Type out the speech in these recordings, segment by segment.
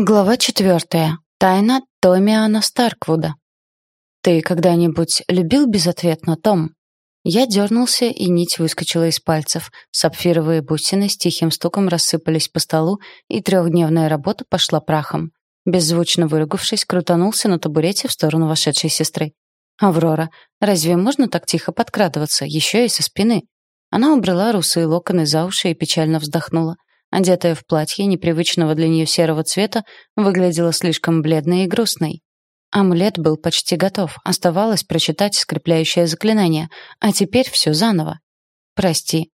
Глава четвертая. Тайна Томиана Старквуда. «Ты когда-нибудь любил безответно, Том?» Я дернулся, и нить выскочила из пальцев. Сапфировые бусины с тихим стуком рассыпались по столу, и трехдневная работа пошла прахом. Беззвучно выругавшись, крутанулся на табурете в сторону вошедшей сестры. «Аврора, разве можно так тихо подкрадываться, еще и со спины?» Она убрала русые локоны за уши и печально вздохнула одетая в платье непривычного для нее серого цвета, выглядела слишком бледной и грустной. Амулет был почти готов, оставалось прочитать скрепляющее заклинание, а теперь все заново. «Прости».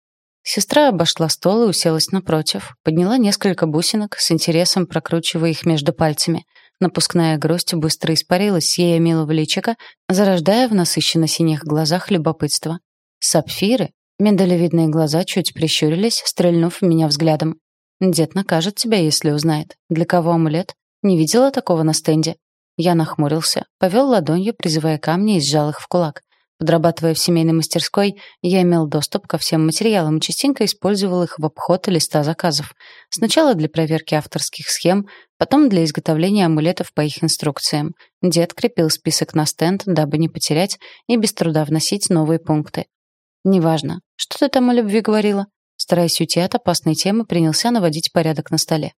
Сестра обошла стол и уселась напротив, подняла несколько бусинок, с интересом прокручивая их между пальцами. Напускная грусть быстро испарилась с ее милого личика, зарождая в насыщенно-синих глазах любопытство. Сапфиры, миндалевидные глаза чуть прищурились, стрельнув в меня взглядом. Дед накажет тебя, если узнает. Для кого амулет? Не видела такого на стенде. Я нахмурился, повел ладонью, призывая камни и сжал их в кулак. Подрабатывая в семейной мастерской, я имел доступ ко всем материалам и частенько использовал их в обход листа заказов. Сначала для проверки авторских схем, потом для изготовления амулетов по их инструкциям. Дед крепил список на стенд, дабы не потерять и без труда вносить новые пункты. «Неважно. Что ты там о любви говорила?» Стараясь уйти от опасной темы, принялся наводить порядок на столе.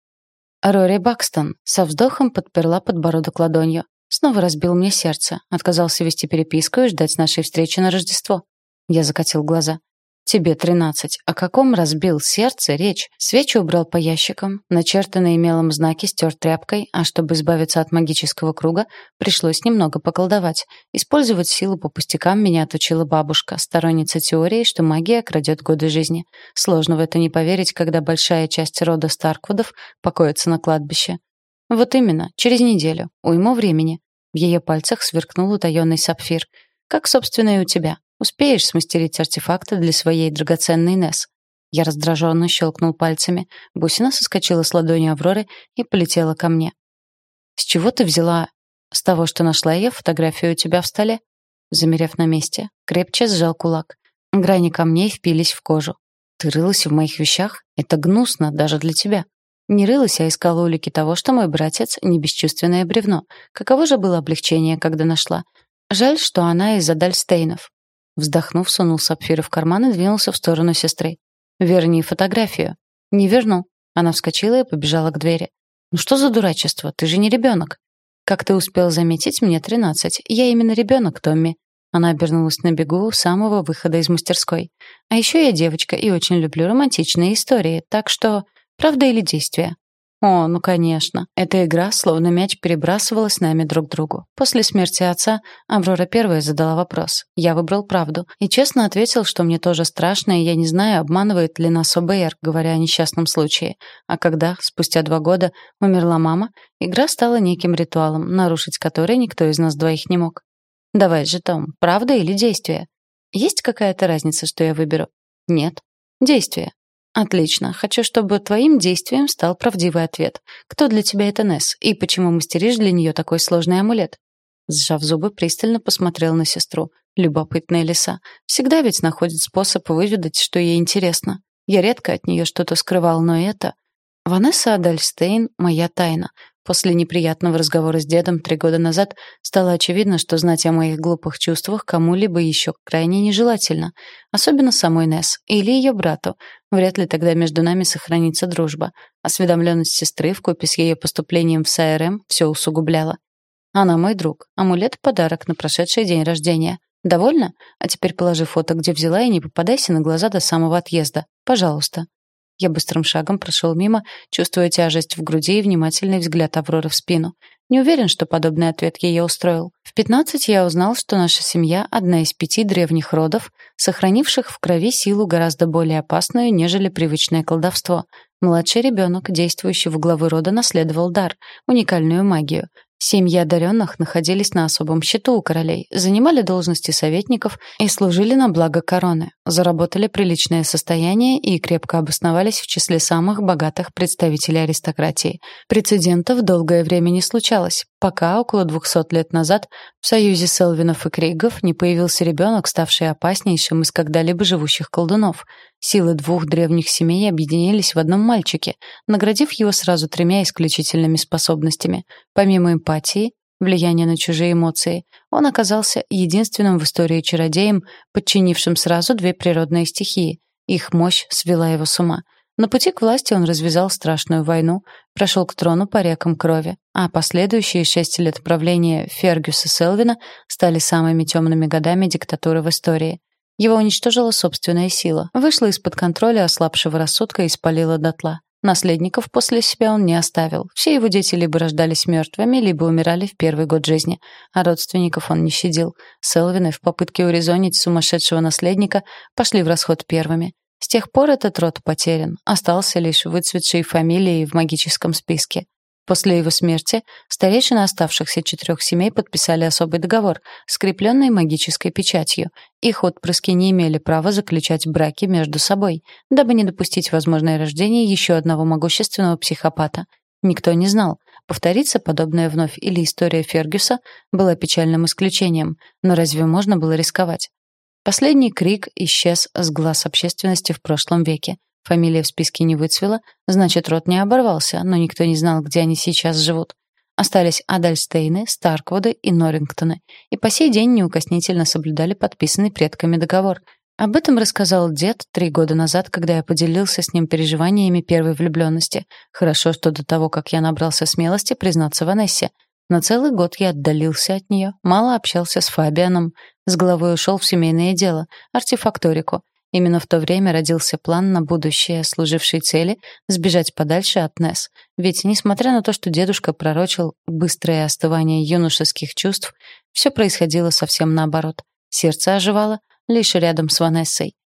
Рори Бакстон со вздохом подперла подбородок ладонью. Снова разбил мне сердце, отказался вести переписку и ждать нашей встречи на Рождество. Я закатил глаза. Тебе тринадцать. О каком разбил сердце речь? Свечи убрал по ящикам, начертанные мелом знаки стер тряпкой, а чтобы избавиться от магического круга, пришлось немного поколдовать. Использовать силу по пустякам меня отучила бабушка, сторонница теории, что магия крадет годы жизни. Сложно в это не поверить, когда большая часть рода Старквудов покоится на кладбище. Вот именно, через неделю, уйму времени. В ее пальцах сверкнул утаенный сапфир. Как, собственно, и у тебя. Успеешь смастерить артефакты для своей драгоценной Несс?» Я раздраженно щелкнул пальцами. Бусина соскочила с ладони Авроры и полетела ко мне. «С чего ты взяла?» «С того, что нашла я фотографию у тебя в столе?» Замерев на месте, крепче сжал кулак. Грани камней впились в кожу. «Ты рылась в моих вещах? Это гнусно даже для тебя». Не рылась, а искала улики того, что мой братец — не бесчувственное бревно. Каково же было облегчение, когда нашла. Жаль, что она из Адальстейнов. Вздохнув, сунул сапфиры в карман и двинулся в сторону сестры. «Верни фотографию». «Не верну». Она вскочила и побежала к двери. «Ну что за дурачество? Ты же не ребенок». «Как ты успел заметить, мне тринадцать. Я именно ребенок, Томми». Она обернулась на бегу у самого выхода из мастерской. «А еще я девочка и очень люблю романтичные истории, так что... Правда или действие?» О, ну конечно. Эта игра, словно мяч, перебрасывалась нами друг к другу. После смерти отца Аврора первая задала вопрос. Я выбрал правду. И честно ответил, что мне тоже страшно, и я не знаю, обманывает ли нас ОБР, говоря о несчастном случае. А когда, спустя два года, умерла мама, игра стала неким ритуалом, нарушить который никто из нас двоих не мог. Давай же, Том, правда или действие? Есть какая-то разница, что я выберу? Нет. Действие. Отлично. Хочу, чтобы твоим действием стал правдивый ответ. Кто для тебя эта Несс? И почему мастеришь для нее такой сложный амулет? Сжав зубы, пристально посмотрел на сестру. Любопытная лиса. Всегда ведь находит способ выведать, что ей интересно. Я редко от нее что-то скрывал, но это... Ванесса Адальстейн — моя тайна. После неприятного разговора с дедом три года назад стало очевидно, что знать о моих глупых чувствах кому-либо еще крайне нежелательно, особенно самой Несс или ее брату. Вряд ли тогда между нами сохранится дружба. Осведомленность сестры вкупе с ее поступлением в СРМ все усугубляла. Она мой друг. Амулет — подарок на прошедший день рождения. Довольно? А теперь положи фото, где взяла, и не попадайся на глаза до самого отъезда. Пожалуйста. Я быстрым шагом прошел мимо, чувствуя тяжесть в груди и внимательный взгляд Авроры в спину. Не уверен, что подобный ответ ее устроил. В 15 я узнал, что наша семья — одна из пяти древних родов, сохранивших в крови силу гораздо более опасную, нежели привычное колдовство. Младший ребенок, действующий в главы рода, наследовал дар, уникальную магию. Семьи одаренных находились на особом счету у королей, занимали должности советников и служили на благо короны, заработали приличное состояние и крепко обосновались в числе самых богатых представителей аристократии. Прецедентов долгое время не случалось, пока около 200 лет назад в союзе Селвинов и Кригов не появился ребенок, ставший опаснейшим из когда-либо живущих колдунов. Силы двух древних семей объединились в одном мальчике, наградив его сразу тремя исключительными способностями. Помимо эмпатии, влияния на чужие эмоции, он оказался единственным в истории чародеем, подчинившим сразу две природные стихии. Их мощь свела его с ума. На пути к власти он развязал страшную войну, прошел к трону по рекам крови, а последующие шесть лет правления Фергюса Селвина стали самыми темными годами диктатуры в истории. Его уничтожила собственная сила, вышла из-под контроля ослабшего рассудка и спалила дотла. Наследников после себя он не оставил. Все его дети либо рождались мертвыми, либо умирали в первый год жизни. А родственников он не щадил. Селвины в попытке урезонить сумасшедшего наследника пошли в расход первыми. С тех пор этот род потерян. Остался лишь выцветшей фамилией в магическом списке. После его смерти старейшины оставшихся четырех семей подписали особый договор, скрепленный магической печатью. Их отпрыски не имели права заключать браки между собой, дабы не допустить возможное рождение еще одного могущественного психопата. Никто не знал, повторится подобное вновь или история Фергюса была печальным исключением, но разве можно было рисковать? Последний крик исчез с глаз общественности в прошлом веке. Фамилия в списке не выцвела, значит, род не оборвался, но никто не знал, где они сейчас живут. Остались Адальстейны, Старквуды и Норрингтоны, и по сей день неукоснительно соблюдали подписанный предками договор. Об этом рассказал дед три года назад, когда я поделился с ним переживаниями первой влюбленности. Хорошо, что до того, как я набрался смелости признаться Ванессе. На целый год я отдалился от нее, мало общался с Фабианом, с головой ушел в семейное дело, артефакторику, Именно в то время родился план на будущее, служивший цели сбежать подальше от Несс. Ведь, несмотря на то, что дедушка пророчил быстрое остывание юношеских чувств, все происходило совсем наоборот. Сердце оживало лишь рядом с Ванессой.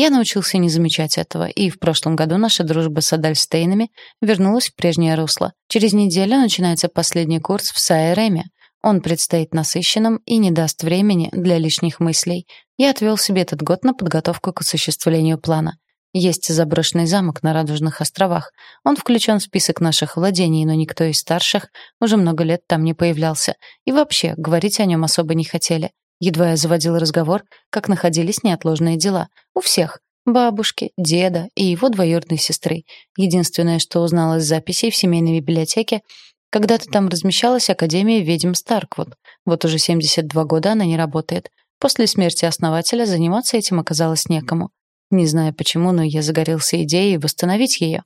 Я научился не замечать этого, и в прошлом году наша дружба с Адальстейнами вернулась в прежнее русло. Через неделю начинается последний курс в Сайереме, он предстоит насыщенным и не даст времени для лишних мыслей. Я отвел себе этот год на подготовку к осуществлению плана. Есть заброшенный замок на Радужных островах. Он включен в список наших владений, но никто из старших уже много лет там не появлялся. И вообще, говорить о нем особо не хотели. Едва я заводил разговор, как находились неотложные дела. У всех. Бабушки, деда и его двоюродной сестры. Единственное, что узнал из записей в семейной библиотеке, когда-то там размещалась Академия ведьм Старквуд. Вот уже 72 года она не работает. После смерти основателя заниматься этим оказалось некому. Не знаю почему, но я загорелся идеей восстановить ее.